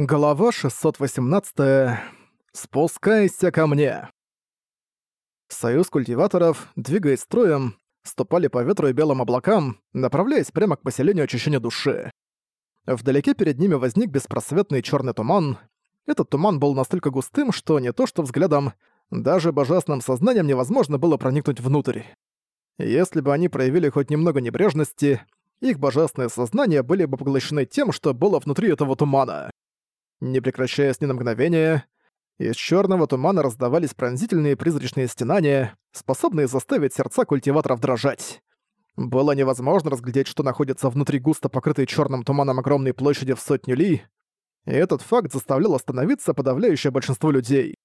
Глава 618. Спускайся ко мне. Союз культиваторов, двигаясь строем, ступали по ветру и белым облакам, направляясь прямо к поселению очищения души. Вдалеке перед ними возник беспросветный черный туман. Этот туман был настолько густым, что не то что взглядом, даже божественным сознанием невозможно было проникнуть внутрь. Если бы они проявили хоть немного небрежности, их божественные сознания были бы поглощены тем, что было внутри этого тумана. Не прекращаясь ни на мгновение, из черного тумана раздавались пронзительные призрачные стенания, способные заставить сердца культиваторов дрожать. Было невозможно разглядеть, что находится внутри густо покрытой черным туманом огромной площади в сотню ли, и этот факт заставлял остановиться подавляющее большинство людей.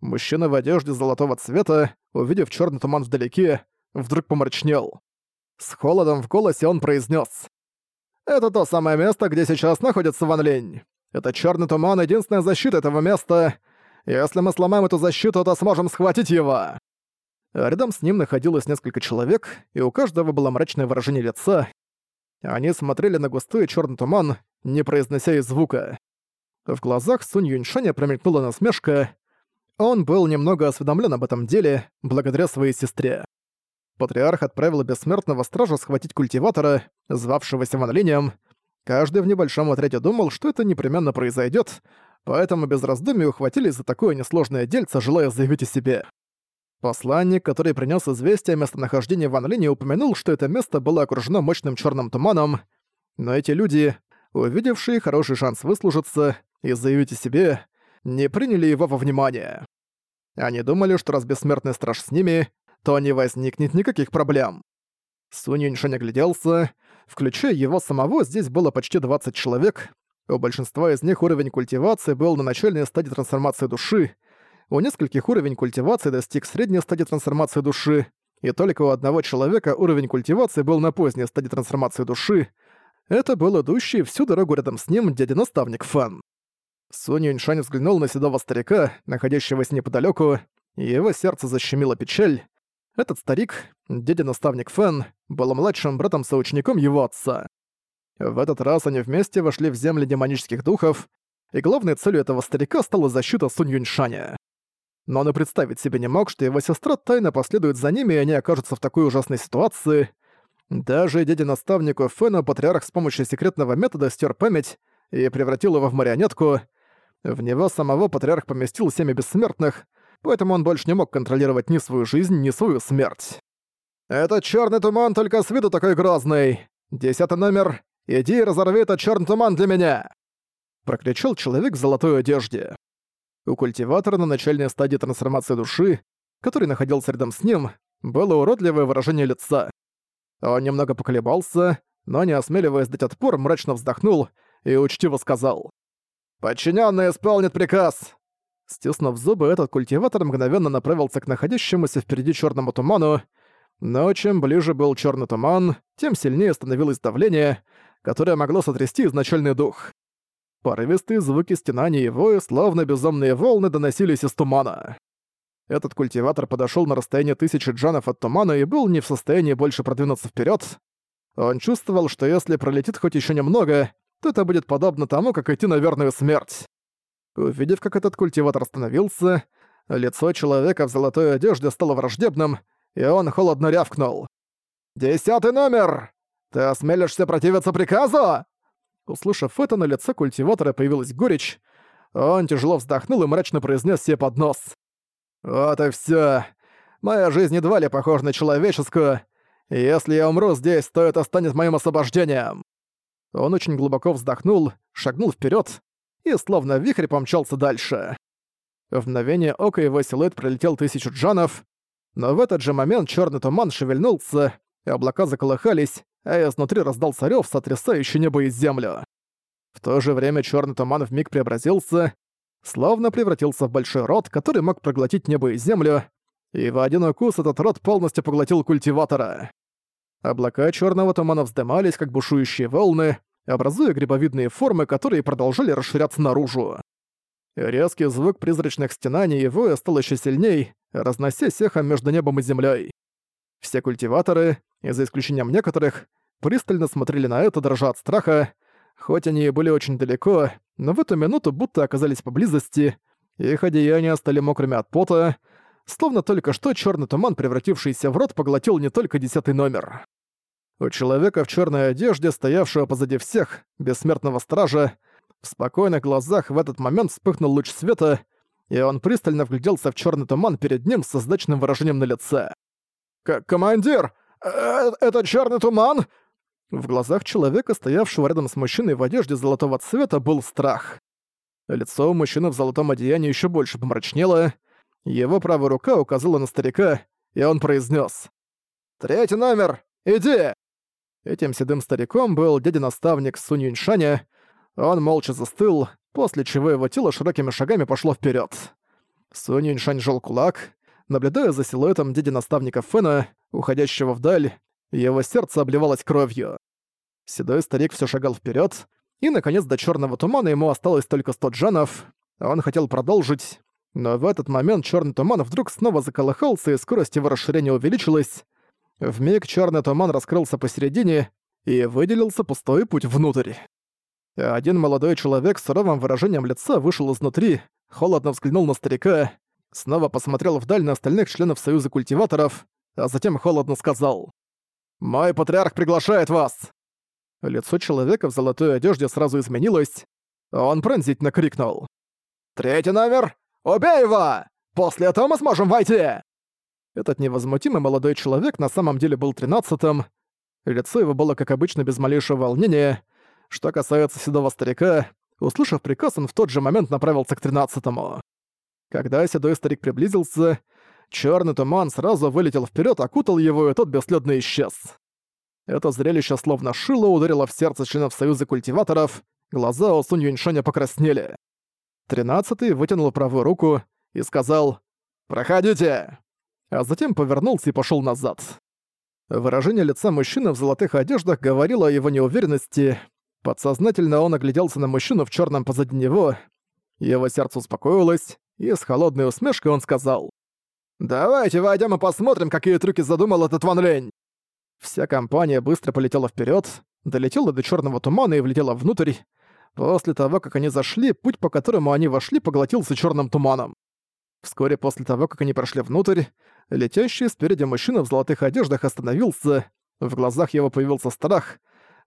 Мужчина в одежде золотого цвета, увидев черный туман вдалеке, вдруг помрачнел. С холодом в голосе он произнес: «Это то самое место, где сейчас находится Ван Линь. Это черный туман — единственная защита этого места. Если мы сломаем эту защиту, то сможем схватить его!» Рядом с ним находилось несколько человек, и у каждого было мрачное выражение лица. Они смотрели на густой черный туман, не произнося и звука. В глазах Сунь Юньшаня промелькнула насмешка. Он был немного осведомлен об этом деле, благодаря своей сестре. Патриарх отправил бессмертного стража схватить культиватора, звавшегося Ван Линем, Каждый в небольшом отряде думал, что это непременно произойдет, поэтому без раздумий ухватились за такое несложное дельце, желая заявить о себе. Посланник, который принес известие о местонахождении Ван Линя, упомянул, что это место было окружено мощным черным туманом, но эти люди, увидевшие хороший шанс выслужиться и заявить о себе, не приняли его во внимание. Они думали, что раз бессмертный страж с ними, то не возникнет никаких проблем. Сунь Юньшань огляделся. Включая его самого, здесь было почти 20 человек. У большинства из них уровень культивации был на начальной стадии трансформации души. У нескольких уровень культивации достиг средней стадии трансформации души. И только у одного человека уровень культивации был на поздней стадии трансформации души. Это был идущий всю дорогу рядом с ним дядя-наставник Фан. Сунь Юньшань взглянул на седого старика, находящегося неподалеку, и его сердце защемило печаль. Этот старик, дядя-наставник Фэн, был младшим братом-соучеником его отца. В этот раз они вместе вошли в земли демонических духов, и главной целью этого старика стала защита Сунь Юньшаня. Но он и представить себе не мог, что его сестра тайно последует за ними, и они окажутся в такой ужасной ситуации. Даже дядя-наставнику Фэна патриарх с помощью секретного метода стер память и превратил его в марионетку. В него самого патриарх поместил семя бессмертных — поэтому он больше не мог контролировать ни свою жизнь, ни свою смерть. «Этот черный туман только с виду такой грозный! Десятый номер, иди и разорви этот черный туман для меня!» Прокричал человек в золотой одежде. У культиватора на начальной стадии трансформации души, который находился рядом с ним, было уродливое выражение лица. Он немного поколебался, но не осмеливаясь дать отпор, мрачно вздохнул и учтиво сказал. «Подчинённый исполнит приказ! Стиснув зубы, этот культиватор мгновенно направился к находящемуся впереди черному туману, но чем ближе был черный туман, тем сильнее становилось давление, которое могло сотрясти изначальный дух. Порывистые звуки стенаний и воя, словно безумные волны, доносились из тумана. Этот культиватор подошел на расстояние тысячи джанов от тумана и был не в состоянии больше продвинуться вперед. Он чувствовал, что если пролетит хоть еще немного, то это будет подобно тому, как идти на верную смерть. Увидев, как этот культиватор остановился, лицо человека в золотой одежде стало враждебным, и он холодно рявкнул. «Десятый номер! Ты осмелишься противиться приказу?» Услышав это, на лице культиватора появилась горечь. Он тяжело вздохнул и мрачно произнес себе под нос. «Вот и всё. Моя жизнь едва ли похожа на человеческую. Если я умру здесь, то это станет моим освобождением». Он очень глубоко вздохнул, шагнул вперед и словно вихрь помчался дальше. В мгновение ока его силуэт пролетел тысячу джанов, но в этот же момент черный туман шевельнулся, и облака заколыхались, а изнутри раздался рёв, сотрясающий небо и землю. В то же время черный туман вмиг преобразился, словно превратился в большой рот, который мог проглотить небо и землю, и в один укус этот рот полностью поглотил культиватора. Облака черного тумана вздымались, как бушующие волны, образуя грибовидные формы, которые продолжали расширяться наружу. Резкий звук призрачных стенаний и воя стал еще сильней, разнося сехом между небом и землей. Все культиваторы, за исключением некоторых, пристально смотрели на это, дрожа от страха. Хоть они и были очень далеко, но в эту минуту будто оказались поблизости, их одеяния стали мокрыми от пота, словно только что черный туман, превратившийся в рот, поглотил не только десятый номер. У человека в черной одежде, стоявшего позади всех, бессмертного стража, в спокойных глазах в этот момент вспыхнул луч света, и он пристально вгляделся в черный туман перед ним с создачным выражением на лице. К «Командир! Э это черный туман!» В глазах человека, стоявшего рядом с мужчиной в одежде золотого цвета, был страх. Лицо у мужчины в золотом одеянии еще больше помрачнело. Его правая рука указала на старика, и он произнес: «Третий номер! Иди!» Этим седым стариком был дядя-наставник Сунь Юньшаня. Он молча застыл, после чего его тело широкими шагами пошло вперед. Сунь Юньшань жёл кулак, наблюдая за силуэтом дяди-наставника Фэна, уходящего вдаль, его сердце обливалось кровью. Седой старик все шагал вперед, и, наконец, до черного тумана ему осталось только сто джанов. Он хотел продолжить, но в этот момент черный туман вдруг снова заколыхался, и скорость его расширения увеличилась. Вмиг черный туман раскрылся посередине, и выделился пустой путь внутрь. Один молодой человек с суровым выражением лица вышел изнутри, холодно взглянул на старика, снова посмотрел вдаль на остальных членов Союза культиваторов, а затем холодно сказал «Мой патриарх приглашает вас!» Лицо человека в золотой одежде сразу изменилось. Он пронзительно крикнул. «Третий номер! Убей его! После этого мы сможем войти!» Этот невозмутимый молодой человек на самом деле был тринадцатым. Лицо его было, как обычно, без малейшего волнения. Что касается седого старика, услышав приказ, он в тот же момент направился к тринадцатому. Когда седой старик приблизился, черный туман сразу вылетел вперед, окутал его, и тот бесследно исчез. Это зрелище словно шило ударило в сердце членов Союза культиваторов, глаза у Сунь Юньшаня покраснели. Тринадцатый вытянул правую руку и сказал «Проходите!» А затем повернулся и пошел назад. Выражение лица мужчины в золотых одеждах говорило о его неуверенности. Подсознательно он огляделся на мужчину в черном позади него. Его сердце успокоилось, и с холодной усмешкой он сказал «Давайте войдем и посмотрим, какие трюки задумал этот Ван Лень!» Вся компания быстро полетела вперед, долетела до черного тумана и влетела внутрь. После того, как они зашли, путь, по которому они вошли, поглотился черным туманом. Вскоре после того, как они прошли внутрь, летящий спереди мужчина в золотых одеждах остановился, в глазах его появился страх,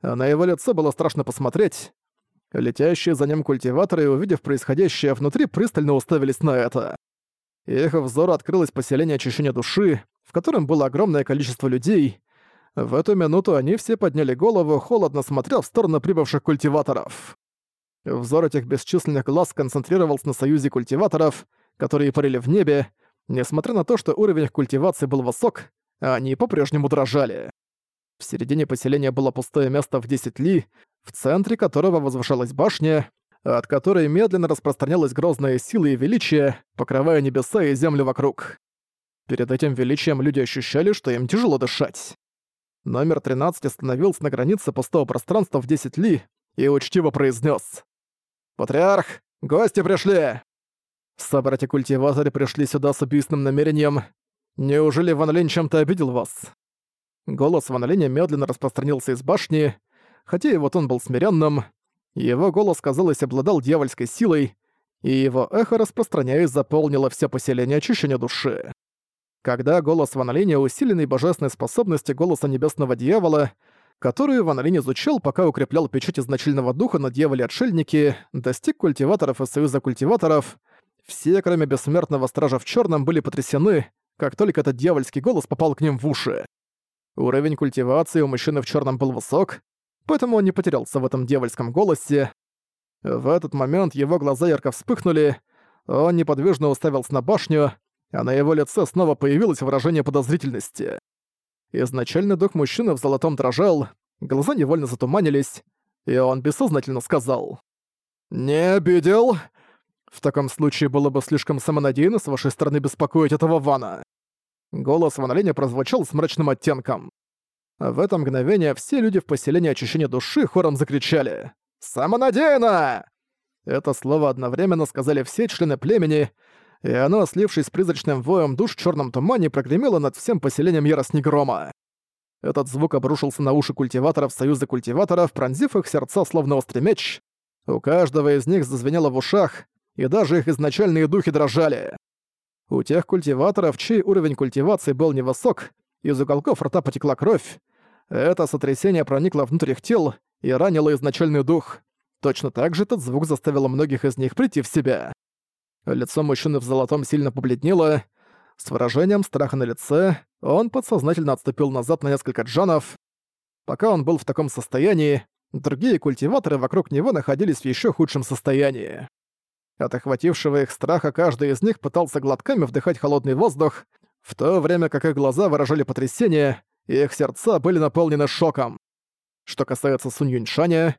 на его лицо было страшно посмотреть. Летящие за ним культиваторы, увидев происходящее внутри, пристально уставились на это. Их взору открылось поселение очищения души, в котором было огромное количество людей, в эту минуту они все подняли голову, холодно смотря в сторону прибывших культиваторов. Взор этих бесчисленных глаз концентрировался на союзе культиваторов, которые парили в небе, несмотря на то, что уровень их культивации был высок, а они по-прежнему дрожали. В середине поселения было пустое место в 10 ли, в центре которого возвышалась башня, от которой медленно распространялась грозная сила и величие, покрывая небеса и землю вокруг. Перед этим величием люди ощущали, что им тяжело дышать. Номер 13 остановился на границе пустого пространства в 10 ли и учтиво произнес: «Патриарх, гости пришли!» Собратья-культиваторы пришли сюда с убийственным намерением. Неужели Ван Линь чем-то обидел вас? Голос Ван Линя медленно распространился из башни, хотя и вот он был смиренным. Его голос, казалось, обладал дьявольской силой, и его эхо, распространяясь, заполнило все поселение очищения души. Когда голос Ван Линя, усиленный божественной способностью голоса небесного дьявола, которую Ван Линь изучал, пока укреплял печать изначального духа на дьяволе-отшельнике, достиг культиваторов и союза культиваторов, все, кроме бессмертного стража в черном, были потрясены, как только этот дьявольский голос попал к ним в уши. Уровень культивации у мужчины в черном был высок, поэтому он не потерялся в этом дьявольском голосе. В этот момент его глаза ярко вспыхнули, он неподвижно уставился на башню, а на его лице снова появилось выражение подозрительности. Изначально дух мужчины в золотом дрожал, глаза невольно затуманились, и он бессознательно сказал. «Не обидел? В таком случае было бы слишком самонадеянно с вашей стороны беспокоить этого Вана». Голос Ван Линя прозвучал с мрачным оттенком. В это мгновение все люди в поселении очищения души хором закричали «Самонадеянно!». Это слово одновременно сказали все члены племени, и оно, слившись с призрачным воем душ в черном тумане, прогремело над всем поселением яростни грома. Этот звук обрушился на уши культиваторов Союза культиваторов, пронзив их сердца словно острый меч. У каждого из них зазвенело в ушах, и даже их изначальные духи дрожали. У тех культиваторов, чей уровень культивации был невысок, из уголков рта потекла кровь. Это сотрясение проникло внутрь их тел и ранило изначальный дух. Точно так же этот звук заставил многих из них прийти в себя. Лицо мужчины в золотом сильно побледнело. С выражением страха на лице он подсознательно отступил назад на несколько джанов. Пока он был в таком состоянии, другие культиваторы вокруг него находились в еще худшем состоянии. От охватившего их страха каждый из них пытался глотками вдыхать холодный воздух, в то время как их глаза выражали потрясение, и их сердца были наполнены шоком. Что касается Сунь Юньшаня,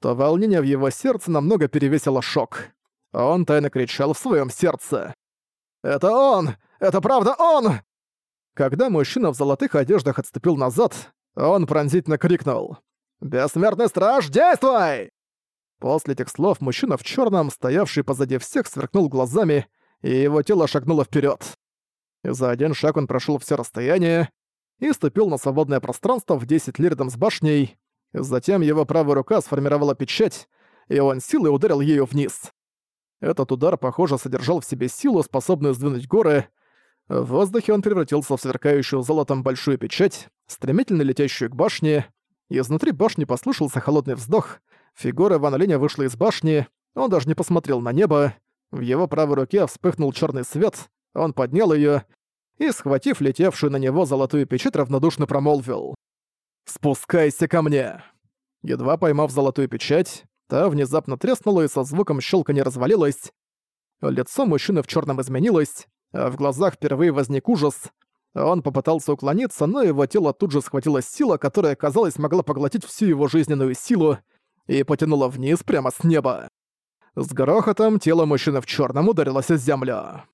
то волнение в его сердце намного перевесило шок. Он тайно кричал в своем сердце. «Это он! Это правда он!» Когда мужчина в золотых одеждах отступил назад, он пронзительно крикнул. «Бессмертный страж, действуй!» После этих слов мужчина в черном, стоявший позади всех, сверкнул глазами, и его тело шагнуло вперед. За один шаг он прошел все расстояние и ступил на свободное пространство в 10 ли рядом с башней. Затем его правая рука сформировала печать, и он силой ударил ею вниз. Этот удар, похоже, содержал в себе силу, способную сдвинуть горы. В воздухе он превратился в сверкающую золотом большую печать, стремительно летящую к башне. Изнутри башни послышался холодный вздох. Фигура Ван Линя вышла из башни, он даже не посмотрел на небо. В его правой руке вспыхнул черный свет, он поднял ее и, схватив летевшую на него золотую печать, равнодушно промолвил. «Спускайся ко мне!» Едва поймав золотую печать, Та внезапно треснула и со звуком щелканья развалилась. Лицо мужчины в черном изменилось, а в глазах впервые возник ужас. Он попытался уклониться, но его тело тут же схватила сила, которая, казалось, могла поглотить всю его жизненную силу, и потянула вниз прямо с неба. С грохотом тело мужчины в черном ударилось о землю.